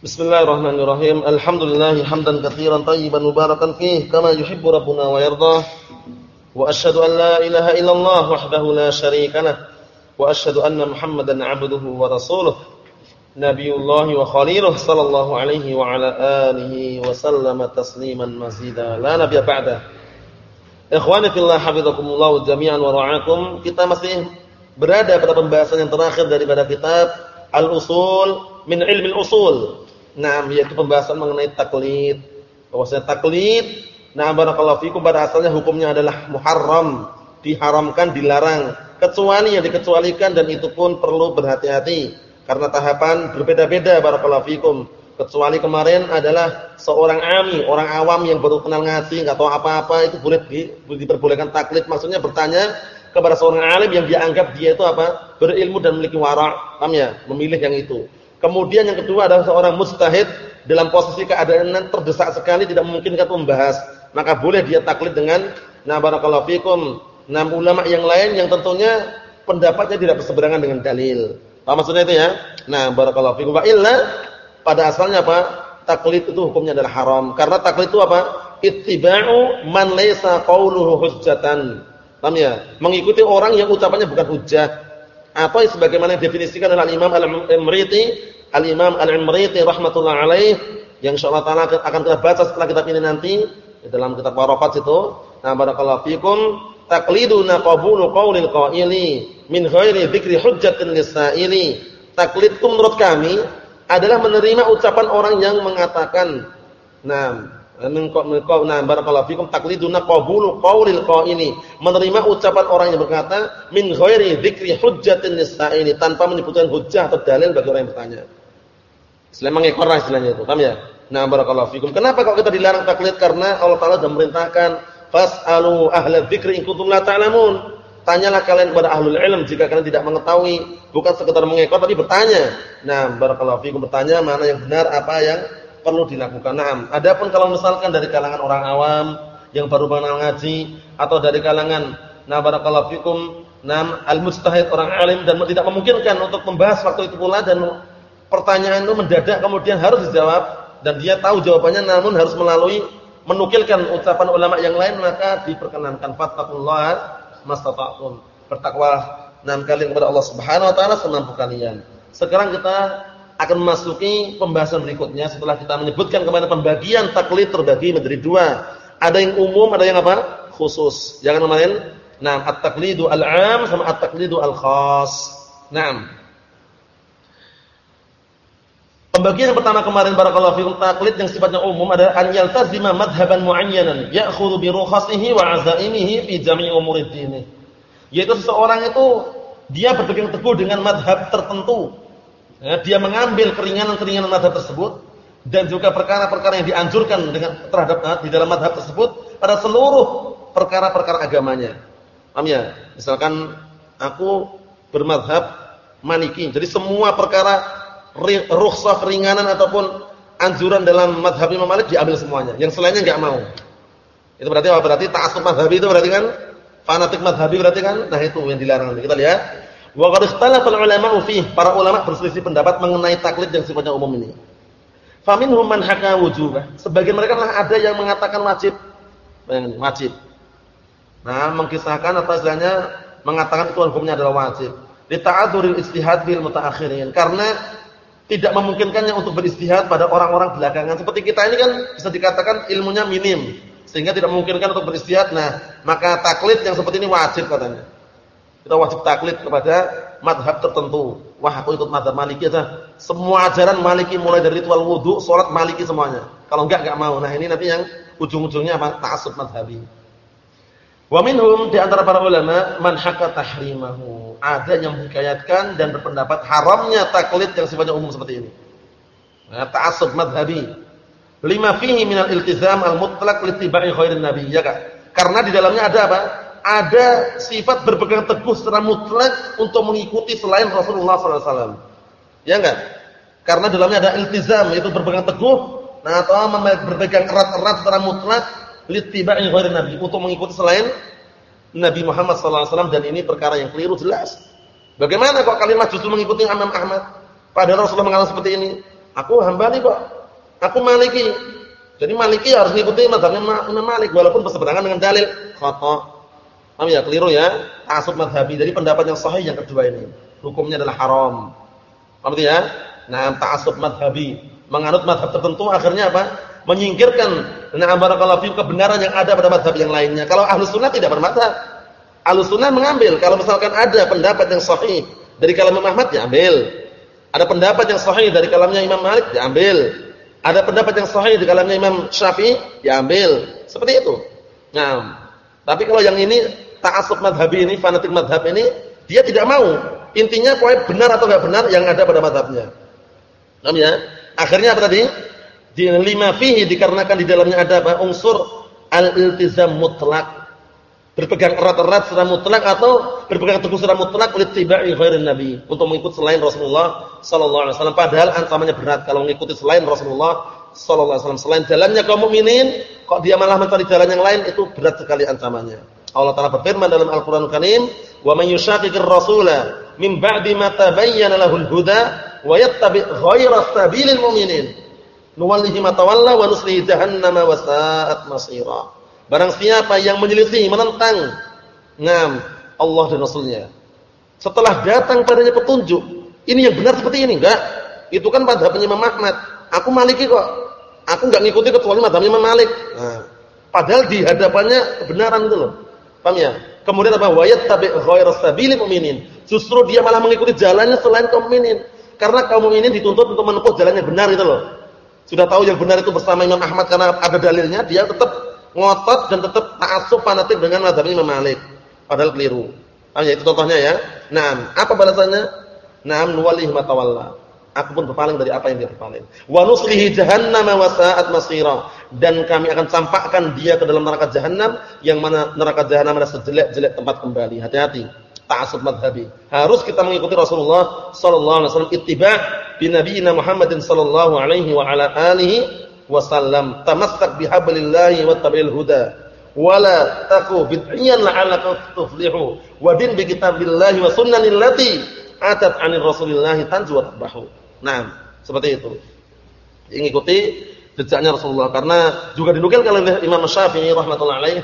Bismillahirrahmanirrahim. Alhamdulillah hamdan katsiran tayyiban mubarakan fih kama yuhibbu rabbuna wa yardah. Wa asyhadu an la ilaha illallah wahdahu la syarika lah. Wa asyhadu anna Muhammadan 'abduhu wa rasuluh. Nabiyullah wa khaliluh sallallahu alaihi wa ala alihi wa sallama tasliman mazida. La nabiyya ba'da. Ikhwani fillah hafizakumullah jami'an wa ra'akum. Kita masih berada pada pembahasan yang terakhir daripada kitab Al-Usul min Ilmi Al-Usul Nah, yaitu pembahasan mengenai taklid. Bahwasanya taklid, nah barakallahu fikum pada asalnya hukumnya adalah muharram, diharamkan, dilarang, kecuali yang dikecualikan dan itu pun perlu berhati-hati karena tahapan berbeda-beda barakallahu fikum. Kecuali kemarin adalah seorang ami, orang awam yang baru kenal ngaji, enggak tahu apa-apa itu boleh di, diperbolehkan taklid. Maksudnya bertanya kepada seorang alim yang dianggap dia itu apa? berilmu dan memiliki wara', paham ya? Memilih yang itu. Kemudian yang kedua adalah seorang mustahid dalam posisi keadaan terdesak sekali tidak memungkinkan membahas, maka boleh dia taklid dengan na barakallahu fikum, enam ulama yang lain yang tentunya pendapatnya tidak berseberangan dengan dalil. Apa maksudnya itu ya? Nah, barakallahu fikum. Wa illa pada asalnya apa? Taklid itu hukumnya adalah haram. Karena taklid itu apa? Ittiba'u man laysa qawluhu hujjatan. Ya? Mengikuti orang yang ucapannya bukan hujjah atau sebagaimana definisikan oleh Imam Al-Imriti, Al-Imam Al-Imriti rahmatullah alaih yang insyaallah taala akan kita baca setelah kitab ini nanti di dalam kitab Waraqat itu. Nah, barakallahu fikum taqliduna qabulu qaulil qaili min ghairi dzikri hujjatin lisaili. Taklid itu menurut kami adalah menerima ucapan orang yang mengatakan nah min nah barakallahu fikum taqliduna qabulu qaulil qaili menerima ucapan orang yang berkata min ghairi dzikri hujjatin ini tanpa menyebutkan hujjah atau dalil bagi orang yang bertanya. Selain mengekor istilahnya itu, paham ya? Nah barakallahu fikum. Kenapa kalau kita dilarang taklid? Karena Allah Taala sudah memerintahkan fas'alu ahla dzikri in kuntum la ta'lamun. Tanyalah kalian kepada ahlul ilm jika kalian tidak mengetahui, bukan sekedar mengekor tapi bertanya. Nah, barakallahu fikum bertanya mana yang benar, apa yang perlu dilakukan. Naam. Adapun kalau misalkan dari kalangan orang awam yang baru mengenal ngaji atau dari kalangan na barakallahu fikum nam al-mustahid orang alim dan tidak memungkinkan untuk membahas waktu itu pula dan pertanyaan itu mendadak kemudian harus dijawab dan dia tahu jawabannya namun harus melalui menukilkan ucapan ulama yang lain maka diperkenankan fattaqullaha mastata'tum. Bertakwa enam kali kepada Allah Subhanahu wa taala semampu kalian. Sekarang kita akan memasuki pembahasan berikutnya setelah kita menyebutkan ke mana pembagian taklid terbagi menjadi dua. Ada yang umum, ada yang apa? Khusus. Jangan kemarin. Nah, at-taqlidu al-'am sama at-taqlidu al-khas. Naam. Pembagian yang pertama kemarin barakallahu fikum taklid yang sifatnya umum ada an yaltazima madhhaban muayyanan ya'khudhu bi rukhasihi wa 'azaimihi fi jami'i dini. Yaitu seseorang itu dia berpegang teguh dengan madhab tertentu ya, dia mengambil keringanan-keringanan madhab tersebut dan juga perkara-perkara yang dianjurkan dengan terhadap eh, di dalam madhab tersebut pada seluruh perkara-perkara agamanya. Paham ya? Misalkan aku bermadhab Maliki. Jadi semua perkara rukhsah keringanan ataupun anjuran dalam madhab Imam Malik diambil semuanya. Yang selainnya enggak mau. Itu berarti apa? Berarti ta'assub madhabi itu berarti kan fanatik madhabi berarti kan? Nah itu yang dilarang. Kita lihat Wa qad ikhtalafa al-ulama'u fih. Para ulama berselisih pendapat mengenai taklid yang sifatnya umum ini. Faminhum man haka wujubah. Sebagian mereka lah ada yang mengatakan wajib. Bayangin, wajib. Nah, mengkisahkan atau istilahnya mengatakan itu hukumnya adalah wajib. Li ta'adzuril istihad bil mutaakhirin. Karena tidak memungkinkannya untuk beristihad pada orang-orang belakangan. Seperti kita ini kan bisa dikatakan ilmunya minim sehingga tidak memungkinkan untuk beristihad. Nah, maka taklid yang seperti ini wajib katanya. Kita wajib taklid kepada madhab tertentu. Wah, aku ikut madhab maliki aja. Semua ajaran maliki mulai dari ritual wudhu, sholat maliki semuanya. Kalau enggak, enggak mau. Nah ini nanti yang ujung-ujungnya apa? Ta'asub madhabi. Wa minhum di antara para ulama man hakka tahrimahu. Ada yang menghikayatkan dan berpendapat haramnya taklid yang sifatnya umum seperti ini. Nah, ta'assub madhabi. Lima fihi minal iltizam al-mutlaq litibai khairin nabi. Ya Kak? Karena di dalamnya ada apa? Ada sifat berpegang teguh secara mutlak untuk mengikuti selain Rasulullah SAW. Ya enggak? Karena dalamnya ada iltizam, yaitu berpegang teguh, nah atau berpegang erat-erat secara mutlak littiba'i ghairi nabi untuk mengikuti selain Nabi Muhammad SAW dan ini perkara yang keliru jelas. Bagaimana kok kalimat justru mengikuti Imam Ahmad? Padahal Rasulullah mengatakan seperti ini. Aku Hambali kok. Aku Maliki. Jadi Maliki harus mengikuti mazhabnya Imam Malik walaupun berseberangan dengan dalil. Khata. Paham ya? Keliru ya. Ta'assub madhabi. Jadi pendapat yang sahih yang kedua ini. Hukumnya adalah haram. Paham ya? Nah, ta'assub madhabi. Menganut madhab tertentu akhirnya apa? Menyingkirkan nah barakallahu fiikum kebenaran yang ada pada madhab yang lainnya. Kalau ahlu sunnah tidak bermadhab. Ahlu sunnah mengambil. Kalau misalkan ada pendapat yang sahih dari kalam Imam Ahmad, ya ambil. Ada pendapat yang sahih dari kalamnya Imam Malik, diambil. Ada pendapat yang sahih dari kalamnya Imam Syafi'i, diambil. Seperti itu. Nah, tapi kalau yang ini ta'assub madhabi ini, fanatik madhab ini, dia tidak mau. Intinya pokoknya benar atau enggak benar yang ada pada madhabnya. Paham ya? Akhirnya apa tadi? Di lima fihi dikarenakan di dalamnya ada apa? Unsur al-iltizam mutlak berpegang erat-erat secara mutlak atau berpegang teguh secara mutlak oleh tibai ghairin nabi untuk mengikut selain Rasulullah sallallahu alaihi wasallam padahal ancamannya berat kalau mengikuti selain Rasulullah sallallahu alaihi wasallam selain jalannya kaum mukminin kok dia malah mencari jalan yang lain itu berat sekali ancamannya Allah taala berfirman dalam Al-Qur'an Karim wa man yushaqiqir rasula min ba'di ma tabayyana lahul huda wa yattabi' ghayra sabilil mu'minin nuwallihi ma tawalla wa nuslihi jahannama wa sa'at masira Barang siapa yang menyelisih, menentang ngam Allah dan Rasulnya. Setelah datang padanya petunjuk, ini yang benar seperti ini enggak? Itu kan pada Imam Ahmad. Aku Maliki kok. Aku enggak ngikuti kecuali madhabnya Imam Malik. Nah, padahal di hadapannya kebenaran itu loh. Paham ya? Kemudian apa? Wayat tabi' ghairas sabili mu'minin. Justru dia malah mengikuti jalannya selain kaum mukminin. Karena kaum mukminin dituntut untuk menempuh jalan yang benar itu loh. Sudah tahu yang benar itu bersama Imam Ahmad karena ada dalilnya, dia tetap ngotot dan tetap ta'assub fanatik dengan mazhab Imam Malik. Padahal keliru. Ah ya itu contohnya ya. Naam, apa balasannya? Naam nuwallihi ma tawalla. Aku pun berpaling dari apa yang dia berpaling. Wa nuslihi jahannam wa sa'at masira. Dan kami akan campakkan dia ke dalam neraka jahanam yang mana neraka jahanam adalah sejelek-jelek tempat kembali. Hati-hati. Ta'assub madhabi. Harus kita mengikuti Rasulullah sallallahu alaihi wasallam ittiba' bi nabiyina Muhammadin sallallahu alaihi wa ala alihi wasallam tamassak bihablillahi wattabi'il huda wala taku bid'iyan la'allaka tuflihu wa bi kitabillahi wa sunnanil lati atat 'anil rasulillahi tanju wa tabahu nah seperti itu. Ikuti jejaknya Rasulullah. Karena juga dinukilkan oleh Imam Syafi'i rahmatullah alaih.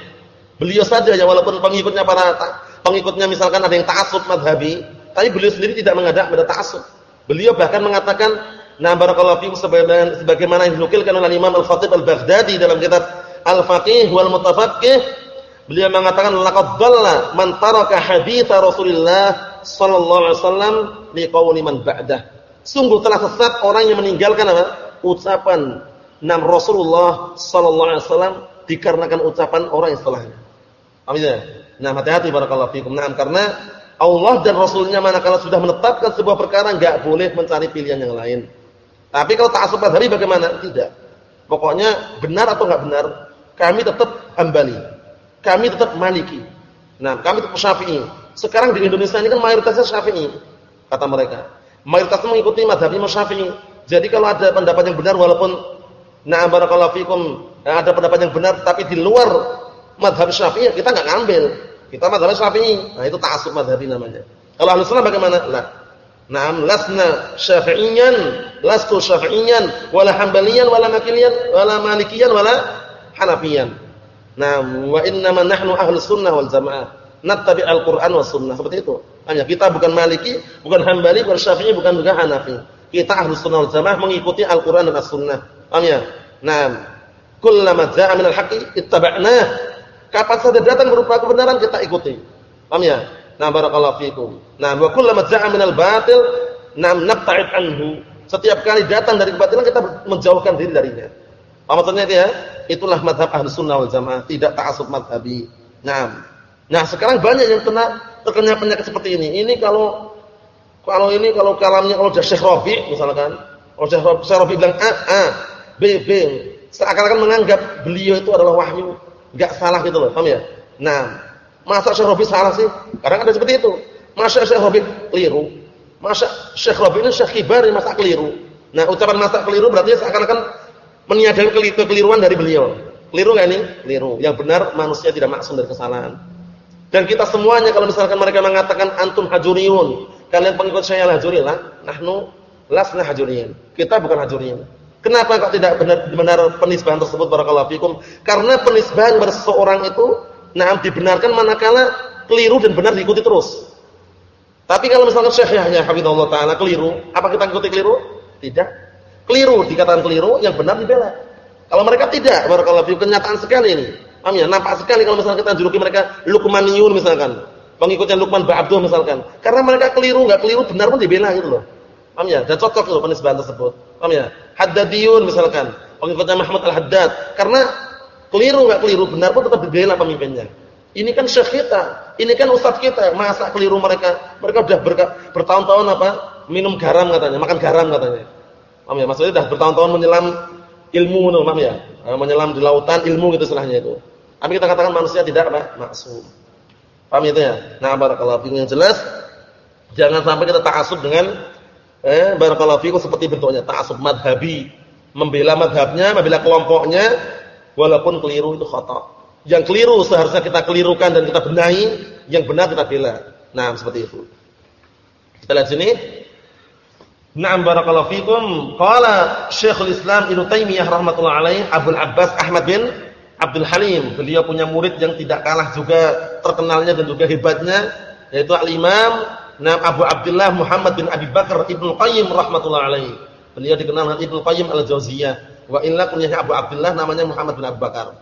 Beliau saja ya walaupun pengikutnya para pengikutnya misalkan ada yang ta'assub madhabi tapi beliau sendiri tidak mengadak pada ta'assub. Beliau bahkan mengatakan Nah barakallahu fiikum sebagaimana, yang dinukilkan oleh Imam Al-Khatib Al-Baghdadi dalam kitab Al-Faqih wal Mutafaqqih beliau mengatakan laqad dhalla man taraka hadits Rasulullah sallallahu alaihi wasallam liqauli man ba'dah. Sungguh telah sesat orang yang meninggalkan apa? ucapan nam Rasulullah sallallahu alaihi wasallam dikarenakan ucapan orang yang setelahnya. Amin ya? Nah, hati-hati barakallahu fiikum. Nah, karena Allah dan Rasulnya manakala sudah menetapkan sebuah perkara enggak boleh mencari pilihan yang lain. Tapi kalau ta'assub madhabi bagaimana? Tidak. Pokoknya benar atau enggak benar, kami tetap Hambali. Kami tetap Maliki. Nah, kami tetap Syafi'i. Sekarang di Indonesia ini kan mayoritasnya Syafi'i, kata mereka. Mayoritasnya mengikuti madhab Imam Syafi'i. Jadi kalau ada pendapat yang benar walaupun na'am barakallahu fikum, ada pendapat yang benar tapi di luar madhab Syafi'i, kita enggak ngambil. Kita madhab Syafi'i. Nah, itu ta'assub madhabi namanya. Kalau Ahlus Sunnah bagaimana? Lah, Naam lasna syafi'iyan, lastu syafi'iyan, wala hambaliyan, wala makiliyan, wala malikiyan, wala hanafiyan. Naam wa innama nahnu ahlus sunnah wal jamaah. Nattabi al-Qur'an was sunnah. Seperti itu. Hanya kita bukan maliki, bukan hambali, bukan syafi'i, bukan juga hanafi. Kita ahlus sunnah wal jamaah mengikuti Al-Qur'an dan as-sunnah. Paham ya? Naam. Kullama ja'a minal haqqi ittaba'nah. Kapan saja datang berupa kebenaran kita ikuti. Paham ya? Nah barakallahu fikum. Nah wa kullama ja'a minal batil nam nabta'id anhu. Setiap kali datang dari kebatilan kita menjauhkan diri darinya. Apa maksudnya itu ya? Itulah madhab ahli sunnah wal jamaah, tidak ta'assub madhabi. Nah, nah sekarang banyak yang kena terkena penyakit seperti ini. Ini kalau kalau ini kalau kalamnya kalau Syekh Rabi misalkan, kalau Syekh Rabi bilang A, A, B, B, seakan-akan menganggap beliau itu adalah wahyu, enggak salah gitu loh, paham ya? Nah, Masa Syekh Rabi salah sih? Kadang ada seperti itu. Masa Syekh Rabi keliru. Masa Syekh Rabi ini Syekh Kibar masa keliru. Nah, ucapan masa keliru berarti seakan-akan meniadakan kekeliruan dari beliau. Keliru enggak ini? Keliru. Yang benar manusia tidak maksum dari kesalahan. Dan kita semuanya kalau misalkan mereka mengatakan antum hajuriyun, kalian pengikut saya hajuri lah. Nahnu lasna hajuriyin. Kita bukan hajuriyin. Kenapa kok tidak benar benar penisbahan tersebut barakallahu fikum? Karena penisbahan pada seseorang itu nah dibenarkan manakala keliru dan benar diikuti terus. Tapi kalau misalnya Syekh Yahya hafizallahu taala keliru, apa kita ikuti keliru? Tidak. Keliru dikatakan keliru, yang benar dibela. Kalau mereka tidak, barakallahu fikum kenyataan sekali ini. Paham ya? Nampak sekali kalau misalnya kita juluki mereka Luqmaniyun misalkan. Pengikutnya Luqman Ba'abduh misalkan. Karena mereka keliru, enggak keliru benar pun dibela gitu loh. Paham ya? Dan cocok itu penisbahan tersebut. Paham ya? Haddadiyun misalkan, pengikutnya Muhammad Al-Haddad. Karena keliru enggak keliru, benar pun tetap dibela pemimpinnya. Ini kan syekh kita, ini kan ustaz kita. Masa keliru mereka? Mereka sudah bertahun-tahun apa? Minum garam katanya, makan garam katanya. Paham ya? Maksudnya sudah bertahun-tahun menyelam ilmu, paham ya? Eh, menyelam di lautan ilmu gitu istilahnya itu. Tapi kita katakan manusia tidak apa? Maksum. Paham itu ya? Nah, barakallahu fikum yang jelas jangan sampai kita ta'assub dengan eh barakallahu fikum seperti bentuknya ta'assub madhabi, membela madhabnya, membela kelompoknya walaupun keliru itu khata. Yang keliru seharusnya kita kelirukan dan kita benahi, yang benar kita bela. Nah, seperti itu. Kita lihat sini. Na'am barakallahu fikum. Qala Syekhul Islam Ibnu Taimiyah rahimatullah alaih, Abdul Abbas Ahmad bin Abdul Halim. Beliau punya murid yang tidak kalah juga terkenalnya dan juga hebatnya yaitu Al-Imam Nam Abu Abdullah Muhammad bin Abi Bakar Ibnu Qayyim rahimatullah alaihi. Beliau dikenal dengan Ibnu Qayyim Al-Jauziyah. Wa illa kunyahnya Abu Abdullah namanya Muhammad bin Abi Bakar.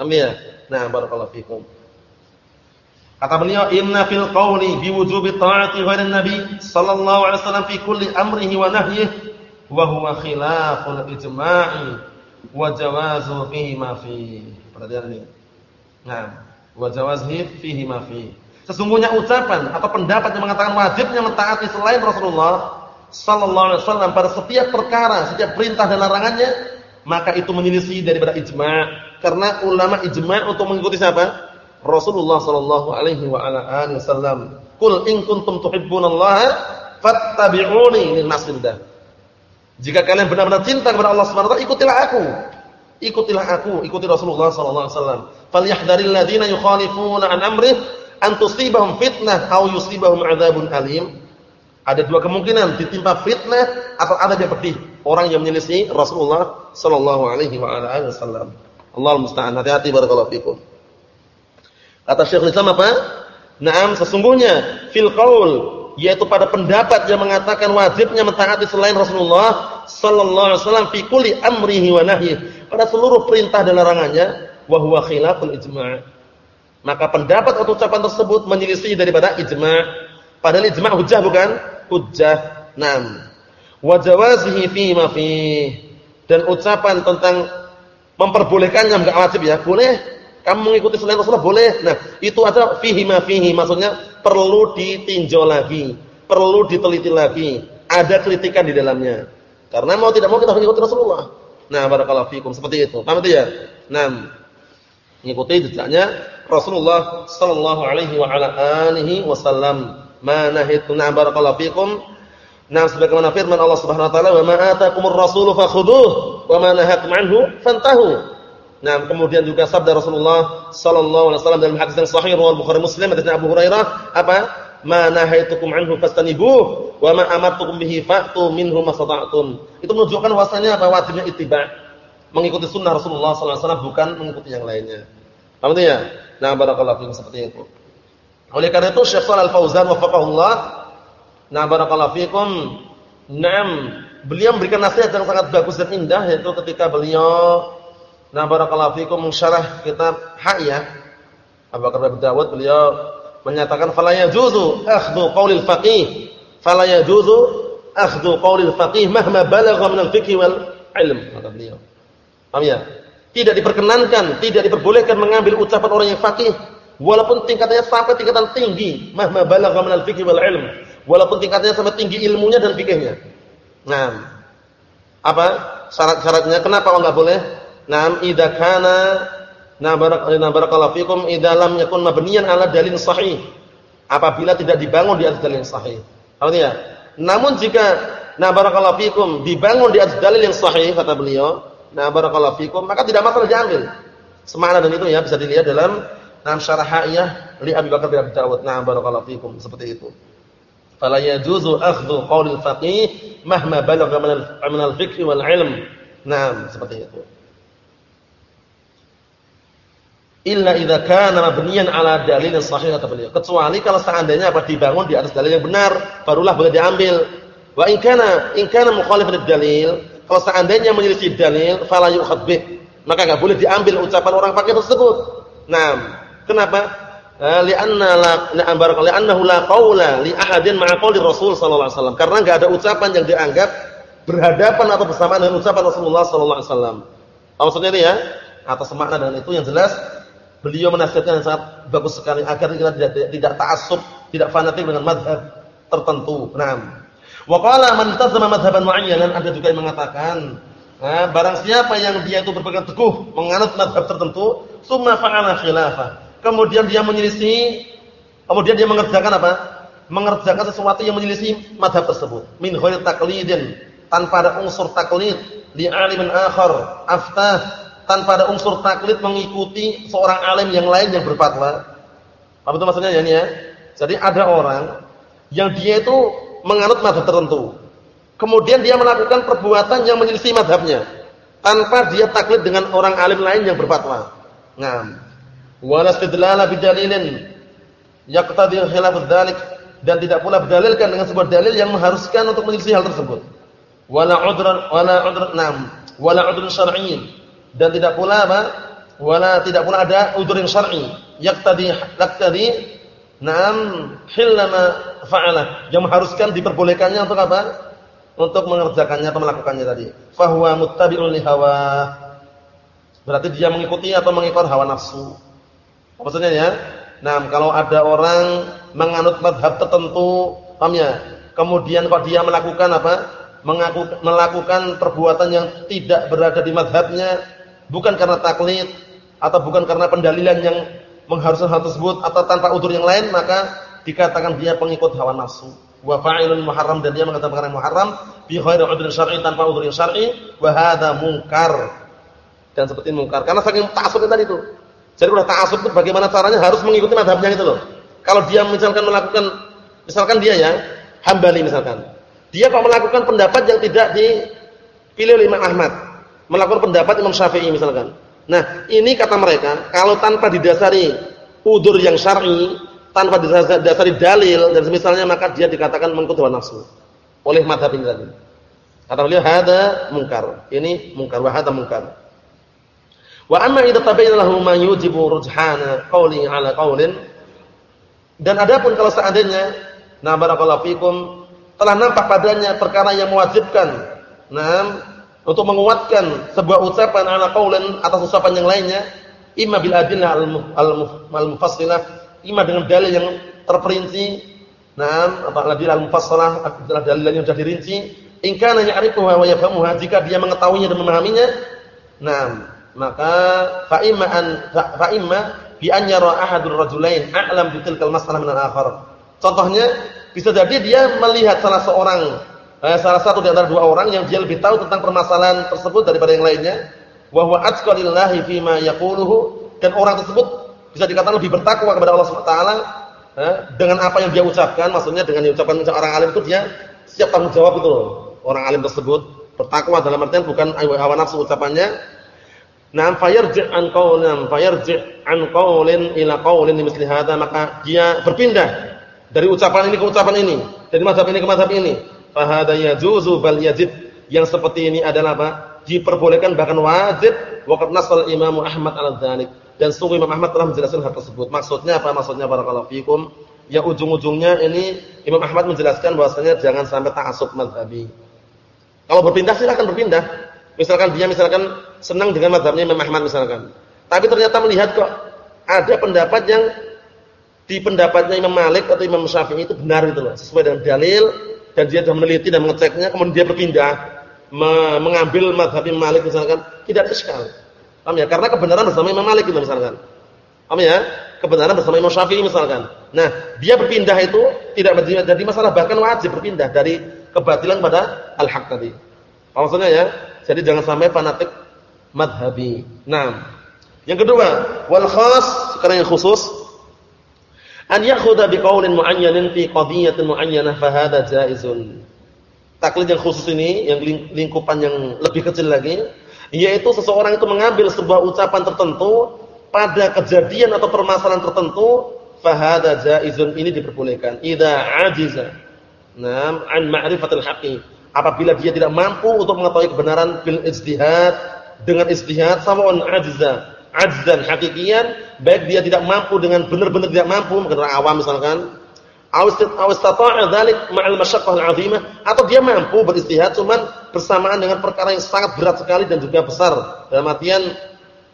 Paham ya? Nah, barakallahu fikum. Kata beliau, "Inna fil qawli bi wujubi ta'ati ghairin nabi sallallahu alaihi wasallam fi kulli amrihi wa nahyihi wa huwa khilaful ijma'i wa jawazu fihi ma fi." Perhatian ini. Nah, wa fihi ma fi. Sesungguhnya ucapan atau pendapat yang mengatakan wajibnya mentaati selain Rasulullah sallallahu alaihi wasallam pada setiap perkara, setiap perintah dan larangannya, maka itu menyelisih daripada ijma'. Karena ulama ijma' untuk mengikuti siapa? Rasulullah sallallahu alaihi wa ala alihi wasallam. Qul in kuntum tuhibbunallaha fattabi'uni nasbindah. Jika kalian benar-benar cinta kepada Allah Subhanahu wa taala, ikutilah aku. Ikutilah aku, ikuti Rasulullah sallallahu alaihi wasallam. Falyahdharil ladzina yukhalifuna an amrihi an tusibahum fitnah aw yusibahum adzabun alim. Ada dua kemungkinan, ditimpa fitnah atau ada yang pedih. Orang yang menyelisih Rasulullah sallallahu alaihi wa ala wasallam. Allahul musta'an. Hati-hati barakallahu fikum. Kata Syekhul Islam apa? Naam sesungguhnya fil qaul yaitu pada pendapat yang mengatakan wajibnya mentaati selain Rasulullah sallallahu alaihi wasallam fi kulli amrihi wa nahyi pada seluruh perintah dan larangannya wa huwa khilaful ijma' Maka pendapat atau ucapan tersebut menyelisih daripada ijma'. Padahal ijma' hujjah bukan? Hujjah. Naam. Wa jawazihi fi ma fi. Dan ucapan tentang memperbolehkannya enggak wajib ya. Boleh. Kamu mengikuti selain Rasulullah boleh. Nah, itu ada fihi ma fihi. Maksudnya perlu ditinjau lagi, perlu diteliti lagi. Ada kritikan di dalamnya. Karena mau tidak mau kita harus mengikuti Rasulullah. Nah, barakallahu fikum seperti itu. Paham itu ya? Nah, mengikuti jejaknya Rasulullah sallallahu alaihi wa ala alihi wasallam. Ma nahituna barakallahu fikum. Nah, sebagaimana firman Allah Subhanahu wa taala, "Wa ma atakumur rasulu fakhudhuh wa ma nahakum anhu fantahu." Nah, kemudian juga sabda Rasulullah sallallahu alaihi wasallam dalam hadis yang sahih riwayat Bukhari Muslim hadis Abu Hurairah, apa? "Ma nahaitukum anhu fastanibuh wa ma amartukum bihi fa'tu minhu mastata'tum." Itu menunjukkan bahwasanya apa wajibnya ittiba'. Mengikuti sunnah Rasulullah sallallahu alaihi wasallam bukan mengikuti yang lainnya. Paham ya? Nah, barakallahu fikum seperti itu. Oleh karena itu Syekh Shalal Fauzan wafaqahullah, nah barakallahu fikum, Naam, beliau memberikan nasihat yang sangat bagus dan indah yaitu ketika beliau nah barakallahu fikum mensyarah kitab Ha'iyah Abu Bakar bin Dawud beliau menyatakan fala yajuzu akhdhu qaulil faqih fala yajuzu akhdhu qaulil faqih mahma balagha min al-fiqh wal ilm kata beliau. Paham ya? Tidak diperkenankan, tidak diperbolehkan mengambil ucapan orang yang fakih walaupun tingkatnya sampai tingkatan tinggi, mahma balagha minal fiqh wal ilm. Walaupun tingkatnya sampai tinggi ilmunya dan fikihnya. Nah, apa syarat-syaratnya? Kenapa enggak boleh? Naam idza kana na barakallahu fikum idza lam yakun mabniyan ala dalil sahih. Apabila tidak dibangun di atas dalil sahih. Artinya, namun jika na barakallahu fikum dibangun di atas dalil yang sahih kata beliau, Nah, barakallahu fikum, maka tidak masalah diambil. Semakna dan itu ya bisa dilihat dalam Nam Syarah Ha'iyah li Abi Bakar bin Abi Dawud. Barakallahu fikum, seperti itu. Fala yajuzu akhdhu qaulil faqih mahma balagha min al-fiqh wal 'ilm. Naam, seperti itu. Illa idza kana mabniyan ala dalil sahih kata beliau. Kecuali kalau seandainya apa dibangun di atas dalil yang benar, barulah boleh diambil. Wa in kana in kana mukhalifan dalil, kalau seandainya menyelisih dalil, fala yu'khadh bih. Maka enggak boleh diambil ucapan orang pakai tersebut. Nah, kenapa? Eh, li'anna la na'am barakallahu li'annahu la qaula li ahadin ma'a qauli Rasul sallallahu alaihi wasallam. Karena enggak ada ucapan yang dianggap berhadapan atau bersamaan dengan ucapan Rasulullah sallallahu alaihi wasallam. Maksudnya ini ya, atas makna dan itu yang jelas beliau menasihatkan yang sangat bagus sekali agar kita tidak tidak ta'assub, tidak fanatik dengan mazhab tertentu. Naam. Wa qala man tazama madhhaban mu'ayyanan ada juga yang mengatakan Nah, barang siapa yang dia itu berpegang teguh menganut mazhab tertentu, summa fa'ala khilafah kemudian dia menyelisih, kemudian dia mengerjakan apa? Mengerjakan sesuatu yang menyelisih madhab tersebut. Min ghairi taqlidin, tanpa ada unsur taklid, li alimin akhar, aftah, tanpa ada unsur taklid mengikuti seorang alim yang lain yang berfatwa. Apa itu maksudnya ya ini ya? Jadi ada orang yang dia itu menganut madhab tertentu. Kemudian dia melakukan perbuatan yang menyelisih madhabnya. Tanpa dia taklid dengan orang alim lain yang berfatwa. Nah, wala istidlala bidalilin yaqtadi khilaf dzalik dan tidak pula berdalilkan dengan sebuah dalil yang mengharuskan untuk menyelisih hal tersebut wala udran wala udran nam wala udrun syar'i dan tidak pula apa? Wala tidak pula ada udzur syar'i. Yaqtadi yaqtadi nam hillama fa'ala. Yang mengharuskan diperbolehkannya untuk apa? Untuk mengerjakannya atau melakukannya tadi. Fahuwa muttabi'un li hawa. Berarti dia mengikuti atau mengikut hawa nafsu. Maksudnya ya? Nah, kalau ada orang menganut madhab tertentu, paham ya? Kemudian kok dia melakukan apa? Mengaku, melakukan perbuatan yang tidak berada di madhabnya, bukan karena taklid atau bukan karena pendalilan yang mengharuskan hal tersebut atau tanpa udur yang lain, maka dikatakan dia pengikut hawa nafsu. Wa fa'ilun muharram dan dia mengatakan perkara muharram bi ghairi udhrin syar'i tanpa udur yang syar'i wa hadza munkar. Dan seperti munkar karena saking ta'assubnya tadi itu. Jadi udah ta'assub itu bagaimana caranya harus mengikuti madhabnya itu loh. Kalau dia misalkan melakukan misalkan dia ya Hambali misalkan. Dia kalau melakukan pendapat yang tidak dipilih oleh Imam Ahmad, melakukan pendapat Imam Syafi'i misalkan. Nah, ini kata mereka, kalau tanpa didasari udur yang syar'i, tanpa didasari dalil dan semisalnya maka dia dikatakan mengikuti hawa nafsu oleh madhab ini tadi. Kata beliau, hada mungkar. Ini mungkar, wa hada mungkar. Wa amma idza tabayyana lahu ma yujibu rujhana qawli ala qawlin dan adapun kalau seandainya na barakallahu fikum telah nampak padanya perkara yang mewajibkan nah untuk menguatkan sebuah ucapan ala qaulin atas ucapan yang lainnya imma bil adillah al mufassilah imma dengan dalil yang terperinci nah apa dalil al mufassalah adalah dalil yang sudah dirinci in kana ya'rifuha wa yafhamuha jika dia mengetahuinya dan memahaminya nah maka fa imma an fa imma bi an yara ahadur rajulain a'lam bi tilkal masalah min al-akhar. Contohnya bisa jadi dia melihat salah seorang eh, salah satu di antara dua orang yang dia lebih tahu tentang permasalahan tersebut daripada yang lainnya wa huwa atqalillahi fima yaquluhu dan orang tersebut bisa dikatakan lebih bertakwa kepada Allah Subhanahu wa taala eh, dengan apa yang dia ucapkan maksudnya dengan ucapan orang alim itu dia siap tanggung jawab itu loh. Orang alim tersebut bertakwa dalam artian bukan hawa nafsu ucapannya Nah, fayarji' an qawlin, fayarji' an qawlin ila qawlin misli hadza, maka dia berpindah dari ucapan ini ke ucapan ini, dari mazhab ini ke mazhab ini. Fa hadza yajuzu bal yajib. Yang seperti ini adalah apa? Diperbolehkan bahkan wajib waqad nasal Imam Ahmad ala dzalik. Dan sungguh Imam Ahmad telah menjelaskan hal tersebut. Maksudnya apa? Maksudnya barakallahu fikum. Ya ujung-ujungnya ini Imam Ahmad menjelaskan bahwasanya jangan sampai ta'assub mazhabi. Kalau berpindah silakan berpindah. Misalkan dia misalkan senang dengan mazhabnya Imam Ahmad misalkan. Tapi ternyata melihat kok ada pendapat yang di pendapatnya Imam Malik atau Imam Syafi'i itu benar itu loh, sesuai dengan dalil dan dia sudah meneliti dan mengeceknya kemudian dia berpindah me mengambil mazhab Imam Malik misalkan, tidak ada sekal. Paham ya? Karena kebenaran bersama Imam Malik itu misalkan. Paham ya? Kebenaran bersama Imam Syafi'i misalkan. Nah, dia berpindah itu tidak jadi masalah bahkan wajib berpindah dari kebatilan pada al-haq tadi. Maksudnya ya, jadi jangan sampai fanatik madhabi. Nah, yang kedua, wal khas sekarang yang khusus. An yakhudha biqaulin mu'ayyanin fi qadiyatin mu'ayyanah fa hadha jaizun. Taklid yang khusus ini, yang lingkupan yang lebih kecil lagi, yaitu seseorang itu mengambil sebuah ucapan tertentu pada kejadian atau permasalahan tertentu, fa hadha jaizun ini diperbolehkan. Idza ajiza. Naam, an ma'rifatil haqqi. Apabila dia tidak mampu untuk mengetahui kebenaran bil ijtihad dengan ijtihad sawa'un ajiza ajzan hakikian, baik dia tidak mampu dengan benar-benar tidak mampu, mungkin awam misalkan, ma'al al-'azimah atau dia mampu beristihad cuman bersamaan dengan perkara yang sangat berat sekali dan juga besar. Dalam artian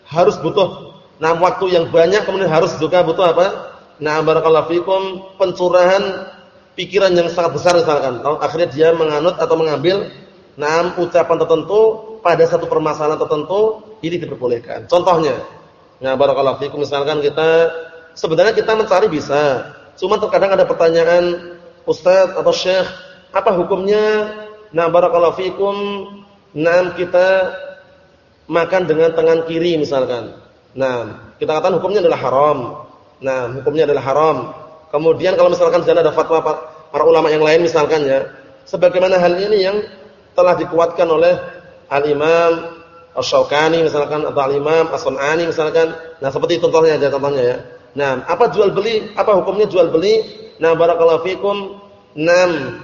harus butuh nah waktu yang banyak kemudian harus juga butuh apa? Nah, barakallahu fikum pencurahan pikiran yang sangat besar misalkan. Akhirnya dia menganut atau mengambil nah ucapan tertentu pada satu permasalahan tertentu ini diperbolehkan. Contohnya, nah barakallahu fikum misalkan kita sebenarnya kita mencari bisa Cuma terkadang ada pertanyaan, Ustaz atau Syekh, apa hukumnya? Nah, barakallahu fikum, nah kita makan dengan tangan kiri misalkan. Nah, kita katakan hukumnya adalah haram. Nah, hukumnya adalah haram. Kemudian kalau misalkan sana ada fatwa para ulama yang lain misalkan ya, sebagaimana hal ini yang telah dikuatkan oleh Al-Imam Asy-Syaukani misalkan atau Al-Imam As-Sunani misalkan. Nah, seperti contohnya aja contohnya ya. Nah, apa jual beli? Apa hukumnya jual beli? Nah, barakallahu fikum. Nam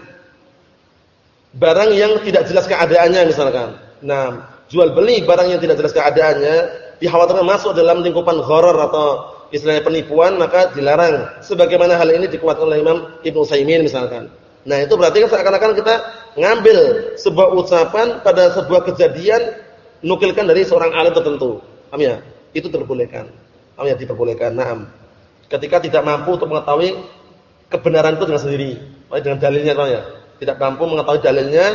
barang yang tidak jelas keadaannya misalkan. Nah, jual beli barang yang tidak jelas keadaannya dikhawatirkan masuk dalam lingkupan gharar atau istilahnya penipuan maka dilarang. Sebagaimana hal ini dikuatkan oleh Imam Ibnu Utsaimin misalkan. Nah, itu berarti kan seakan-akan kita ngambil sebuah ucapan pada sebuah kejadian nukilkan dari seorang alim tertentu. Paham ya? Itu terbolehkan. Paham ya? Diperbolehkan. Naam ketika tidak mampu untuk mengetahui kebenaran itu dengan sendiri, dengan dalilnya ya. Tidak mampu mengetahui dalilnya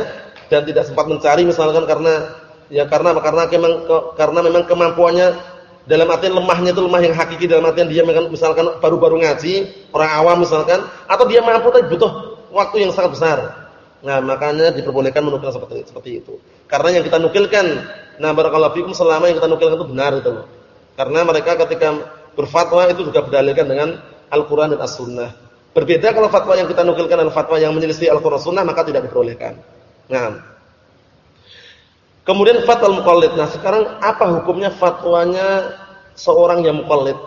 dan tidak sempat mencari misalkan karena ya karena? Karena memang karena memang kemampuannya dalam artian lemahnya itu lemah yang hakiki dalam artian dia misalkan baru-baru ngaji, orang awam misalkan atau dia mampu tapi butuh waktu yang sangat besar. Nah, makanya diperbolehkan menukil seperti seperti itu. Karena yang kita nukilkan, nah barakallahu fikum selama yang kita nukilkan itu benar itu. Karena mereka ketika berfatwa itu juga berdalilkan dengan Al-Quran dan As-Sunnah. Berbeda kalau fatwa yang kita nukilkan adalah fatwa yang menyelisih Al-Quran Sunnah maka tidak diperbolehkan. Nah, kemudian fatwa mukallid. Nah, sekarang apa hukumnya fatwanya seorang yang mukallid?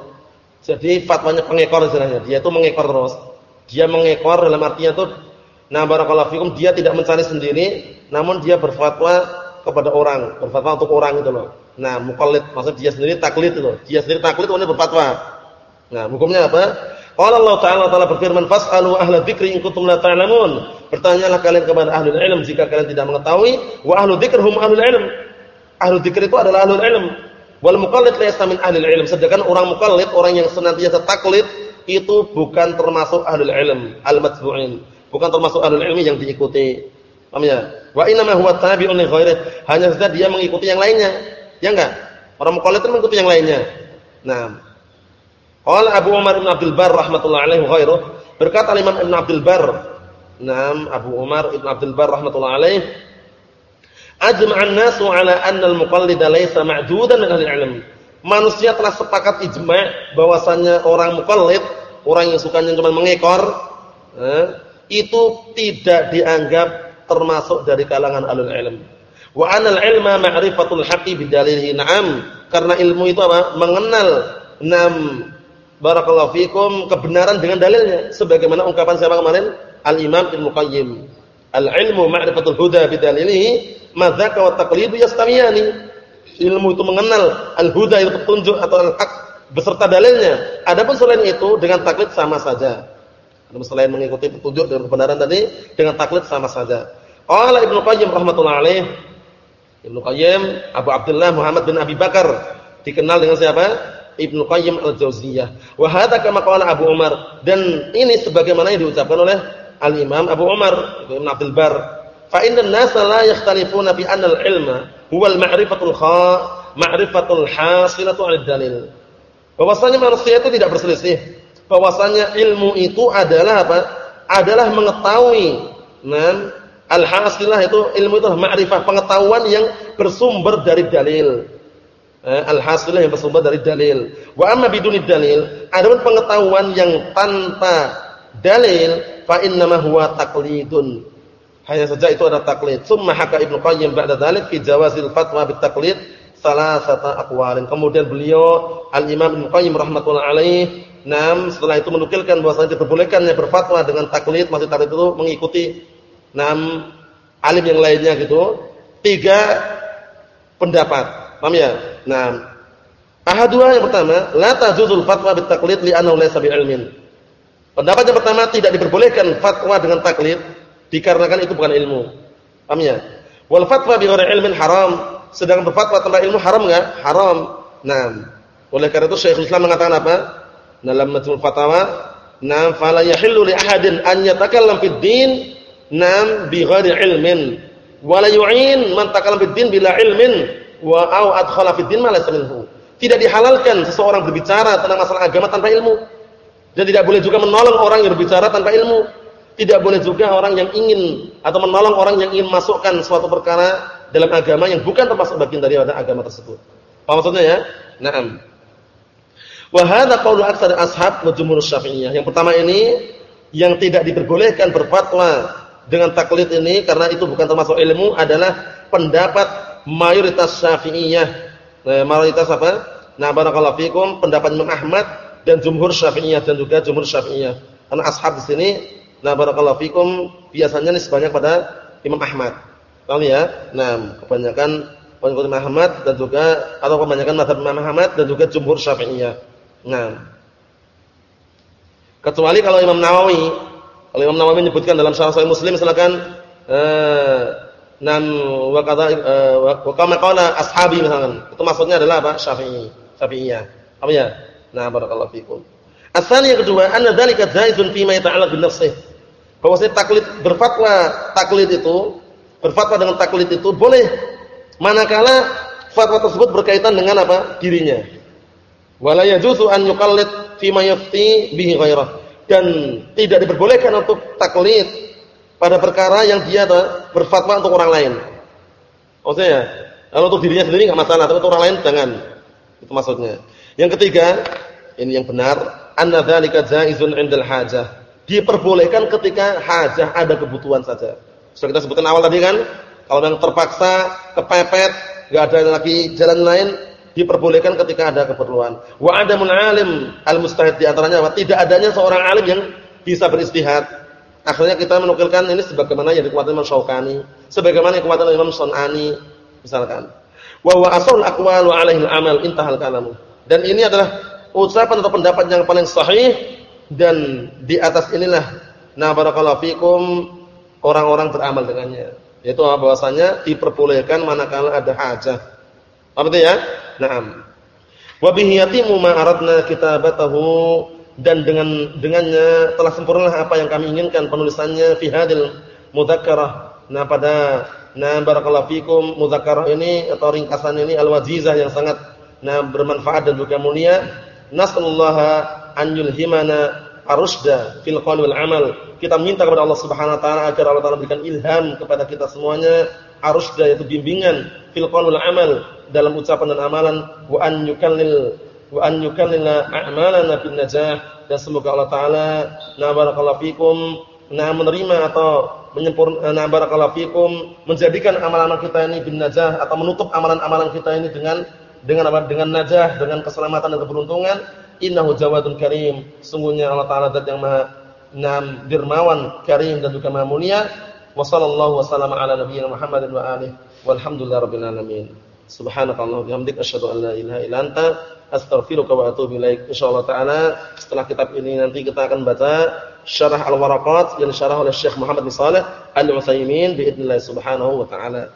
Jadi fatwanya pengekor istilahnya. Dia itu mengekor terus. Dia mengekor dalam artinya itu nah barakallahu fikum dia tidak mencari sendiri, namun dia berfatwa kepada orang, berfatwa untuk orang itu loh. Nah, mukallid maksud dia sendiri taklid itu. Dia sendiri taklid kemudian berfatwa. Nah, hukumnya apa? Qala Allah Ta'ala Ta'ala berfirman, "Fas'alu ahla dzikri in kuntum la ta'lamun." Bertanyalah kalian kepada ahli ilm jika kalian tidak mengetahui, wa ahlu dzikr hum ahlul ilm. Ahlu dzikr itu adalah ahlul ilm. Wal muqallid laysa min ahli ilm. Sedangkan orang mukallid, orang yang senantiasa taklid itu bukan termasuk ahlul ilm, al-matbu'in. Bukan termasuk ahlul ilmi yang diikuti. Paham ya? Wa inna huwa tabi'un li ghairihi. Hanya saja dia mengikuti yang lainnya. Ya enggak? Orang mukallid itu mengikuti yang lainnya. Nah. Qala Abu Umar bin Abdul Bar rahimatullah alaihi ghairuh, berkata Imam Ibn Abdul Bar, Naam, Abu Umar Ibn Abdul Bar rahimatullah alaihi, ajma'an nasu ala anna al-muqallida laysa ma'dudan min ahli ilm. Manusia telah sepakat ijma' bahwasanya orang mukallid, orang yang sukanya cuma mengekor, eh, itu tidak dianggap termasuk dari kalangan alul ilm. Wa anal ilma ma'rifatul haqqi bidalilihi. Naam, karena ilmu itu apa? Mengenal nam barakallahu fikum kebenaran dengan dalilnya. Sebagaimana ungkapan siapa kemarin? Al-Imam Ibnu Qayyim. Al-ilmu ma'rifatul huda bidalilihi, madzaka wa taqlidu yastamiyani. Ilmu itu mengenal al-huda itu petunjuk atau al-haq beserta dalilnya. Adapun selain itu dengan taklid sama saja. Selain mengikuti petunjuk dengan kebenaran tadi dengan taklid sama saja. Qala Ibnu Qayyim rahimatullah alaih Ibnu Qayyim, Abu Abdullah Muhammad bin Abi Bakar dikenal dengan siapa? Ibnu Qayyim Al-Jauziyah. Wa hadza kama qala Abu Umar dan ini sebagaimana yang diucapkan oleh Al-Imam Abu Umar Ibnu Abdul Bar. Fa inna an-nasa la yakhtalifuna bi anna al-ilma huwa al-ma'rifatul kha ma'rifatul hasilatu 'ala dalil. Bahwasanya manusia itu tidak berselisih. Bahwasanya ilmu itu adalah apa? Adalah mengetahui nan Al-hasilah itu ilmu itu ma'rifah, pengetahuan yang bersumber dari dalil. Eh, al-hasilah yang bersumber dari dalil. Wa amma bidunid dalil, adapun pengetahuan yang tanpa dalil fa innama huwa taqlidun. Hanya saja itu adalah taklid. Summa haka Ibnu Qayyim ba'da dzalik fi jawazil fatwa bit taqlid salasata aqwalin. Kemudian beliau Al-Imam Ibnu Qayyim rahimatullah alaih, nam setelah itu menukilkan bahwasanya diperbolehkannya berfatwa dengan taklid, masih taklid itu mengikuti nam alim yang lainnya gitu. Tiga pendapat. Paham ya? Nah, ahadua yang pertama, la tajuzul fatwa bitaqlid li'annahu laysa bi'ilmin. Pendapat yang pertama tidak diperbolehkan fatwa dengan taklid dikarenakan itu bukan ilmu. Paham ya? Wal fatwa bi ghairi ilmin haram. Sedang berfatwa tanpa ilmu haram enggak? Haram. Nah, oleh karena itu Syekhul Islam mengatakan apa? Dalam Majmu' Fatawa, "Nam fala yahillu li ahadin an yatakallam fid din nam bi ghairi ilmin wa la yu'in man takallam fid din bila ilmin wa au adkhala fid din ma. Tidak dihalalkan seseorang berbicara tentang masalah agama tanpa ilmu. Dan tidak boleh juga menolong orang yang berbicara tanpa ilmu. Tidak boleh juga orang yang ingin atau menolong orang yang ingin masukkan suatu perkara dalam agama yang bukan termasuk bagian dari agama tersebut. Apa maksudnya ya? Naam. Wa hadza qaulu aktsar ashab wa jumhur Syafi'iyah. Yang pertama ini yang tidak diperbolehkan berfatwa dengan taklid ini karena itu bukan termasuk ilmu adalah pendapat mayoritas Syafi'iyah. Nah, mayoritas apa? Nah, barakallahu fikum pendapat Imam Ahmad dan jumhur Syafi'iyah dan juga jumhur Syafi'iyah. Karena ashab di sini nah barakallahu fikum biasanya nisbahnya pada Imam Ahmad. Paham ya? Nah, kebanyakan pengikut Imam Ahmad dan juga atau kebanyakan mazhab Imam Ahmad dan juga jumhur Syafi'iyah. Nah, kecuali kalau Imam Nawawi, kalau Imam Nawawi menyebutkan dalam Syarah Sahih Muslim misalkan eh, Nam wa kata uh, wa kama qala ashabi misalkan. Itu maksudnya adalah apa? Syafi'i, Syafi'iyah. Apa ya? Nah, barakallahu fikum. Asal yang kedua, anna dzalika jaizun fi ma yata'allaq bin nafsih. Bahwasanya taklid berfatwa taklid itu berfatwa dengan taklid itu boleh manakala fatwa tersebut berkaitan dengan apa? dirinya. Wala yajuzu an yuqallid fi ma yafti bihi ghairah. Dan tidak diperbolehkan untuk taklid pada perkara yang dia berfatwa untuk orang lain. Maksudnya, kalau untuk dirinya sendiri nggak masalah, tapi untuk orang lain jangan. Itu maksudnya. Yang ketiga, ini yang benar, anna dzalika jaizun 'indal hajah. Diperbolehkan ketika hajah ada kebutuhan saja. Sudah kita sebutkan awal tadi kan, kalau yang terpaksa kepepet, enggak ada lagi jalan lain, diperbolehkan ketika ada keperluan. Wa adamul alim al-mustahid di antaranya tidak adanya seorang alim yang bisa beristihad Akhirnya kita menukilkan ini sebagaimana yang dikuatkan Imam Syaukani, sebagaimana yang dikuatkan Imam Sunani, misalkan. Wa huwa aslul aqwal wa alaihi al-amal intahal kalamu. Dan ini adalah ucapan atau pendapat yang paling sahih dan di atas inilah nah barakallahu fikum orang-orang beramal dengannya. Yaitu bahwasanya diperbolehkan manakala ada hajah. Apa itu ya? Naam. Wa bihi yatimu ma aradna kitabatahu dan dengan dengannya telah sempurnalah apa yang kami inginkan penulisannya fi hadil mudzakarah. Nah pada nah barakallahu fikum mudzakarah ini atau ringkasan ini al-wajizah yang sangat nah bermanfaat dan juga mulia. Nasallaha an yulhimana arusda fil qawl wal amal. Kita minta kepada Allah Subhanahu wa taala agar Allah taala berikan ilham kepada kita semuanya arusda yaitu bimbingan fil qawl wal amal dalam ucapan dan amalan wa an yukallil wa an yukallila a'malana bin najah dan semoga Allah taala na barakallahu fikum na menerima atau menyempurna na barakallahu fikum menjadikan amalan kita ini bin najah atau menutup amalan-amalan kita ini dengan dengan apa? Dengan najah dengan keselamatan dan keberuntungan. Innahu jawadun karim. Sungguhnya Allah taala zat yang maha nam dermawan karim dan juga maha mulia. Wa sallallahu wasallama ala nabiyyina Muhammadin wa alihi. Walhamdulillahirabbil alamin Subhanakallah bihamdik asyhadu an la ilaha illa anta astaghfiruka wa atubu ilaik. Insyaallah taala setelah kitab ini nanti kita akan baca syarah al-waraqat yang syarah oleh Syekh Muhammad bin Shalih Al-Utsaimin bi idznillah subhanahu wa taala.